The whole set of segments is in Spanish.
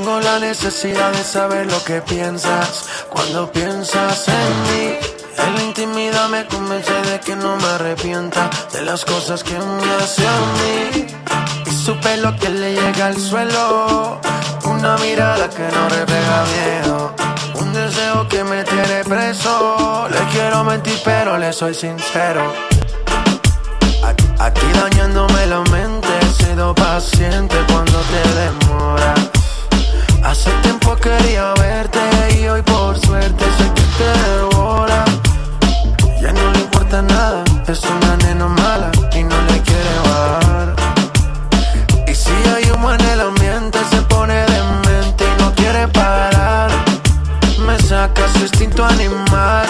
Tengo la necesidad de saber lo que piensas cuando piensas en mí. En la intimidad me convence de que no me arrepienta de las cosas que me hace a mí. Y su pelo que le llega al suelo, una mirada que no refleja miedo. Un deseo que me tiene preso. Le quiero mentir, pero le soy sincero. Aquí dañándome la mente, he sido paciente cuando te demoras. Es una nena mala y no le quiere bajar. Y si hay humo en el ambiente, se pone demente y no quiere parar. Me saca su instinto animal,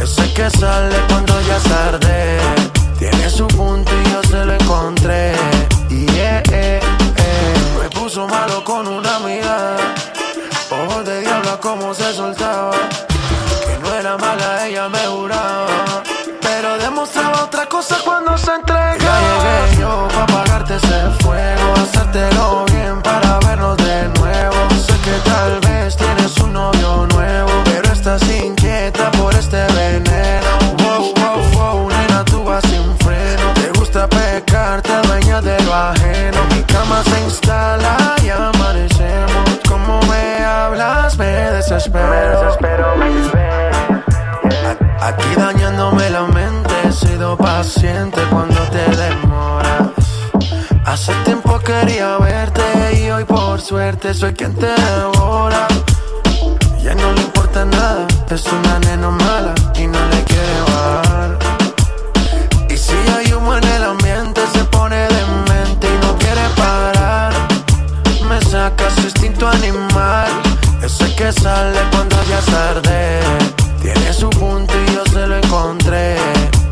ese que sale cuando ya es tarde. Tiene su punto y yo se lo encontré. Y yeah, eh, eh. Me puso malo con una amiga. Ojos de diablo como se soltaba. Que no era mala, ella me juraba. Demostraba otra cosa cuando se entregaba. Ya llegué yo pa' apagarte ese fuego. Hacértelo bien para vernos de nuevo. Sé que tal vez tienes un novio nuevo. Pero estás inquieta por este veneno. Wow, wow, wow, nena, tú vas sin freno. Te gusta pecar, te adueñas de lo ajeno. Mi cama se instala y amanecemos. Como me hablas, me desespero. A- quería verte y hoy por suerte soy quien te devora. Ya no le importa nada, es una nena mala y no le quiere bajar. Y si hay humo en el ambiente, se pone demente y no quiere parar. Me saca su instinto animal, ese que sale cuando ya es tarde. Tiene su punto y yo se lo encontré.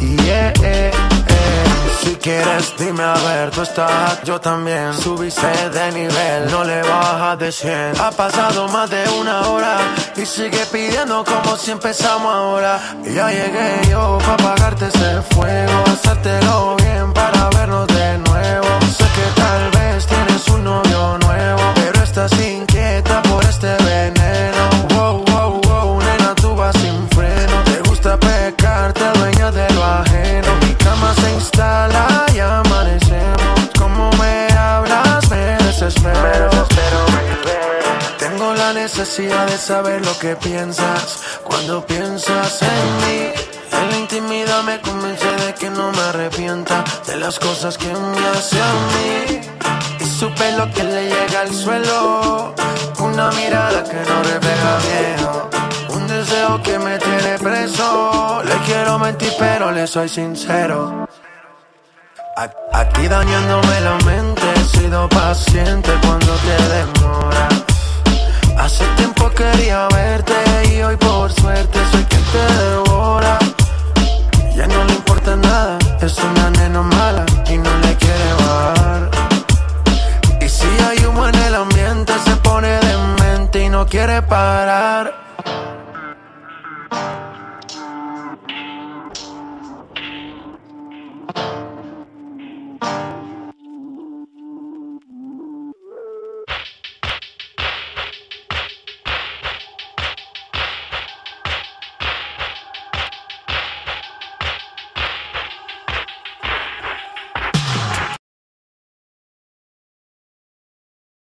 Y yeah, eh, eh. Si quieres, dime a ver, tú estás, yo también. Subiste de nivel, no le bajas de 100. Ha pasado más de una hora y sigue pidiendo como si empezamos ahora. Y ya llegué yo para apagarte ese fuego, necesidad de saber lo que piensas cuando piensas en mí. En la intimidad me convence de que no me arrepienta de las cosas que me hace a mí. Y su pelo que le llega al suelo, una mirada que no refleja miedo. Un deseo que me tiene preso. Le quiero mentir, pero le soy sincero. Aquí dañándome la mente, he sido paciente quiere parar.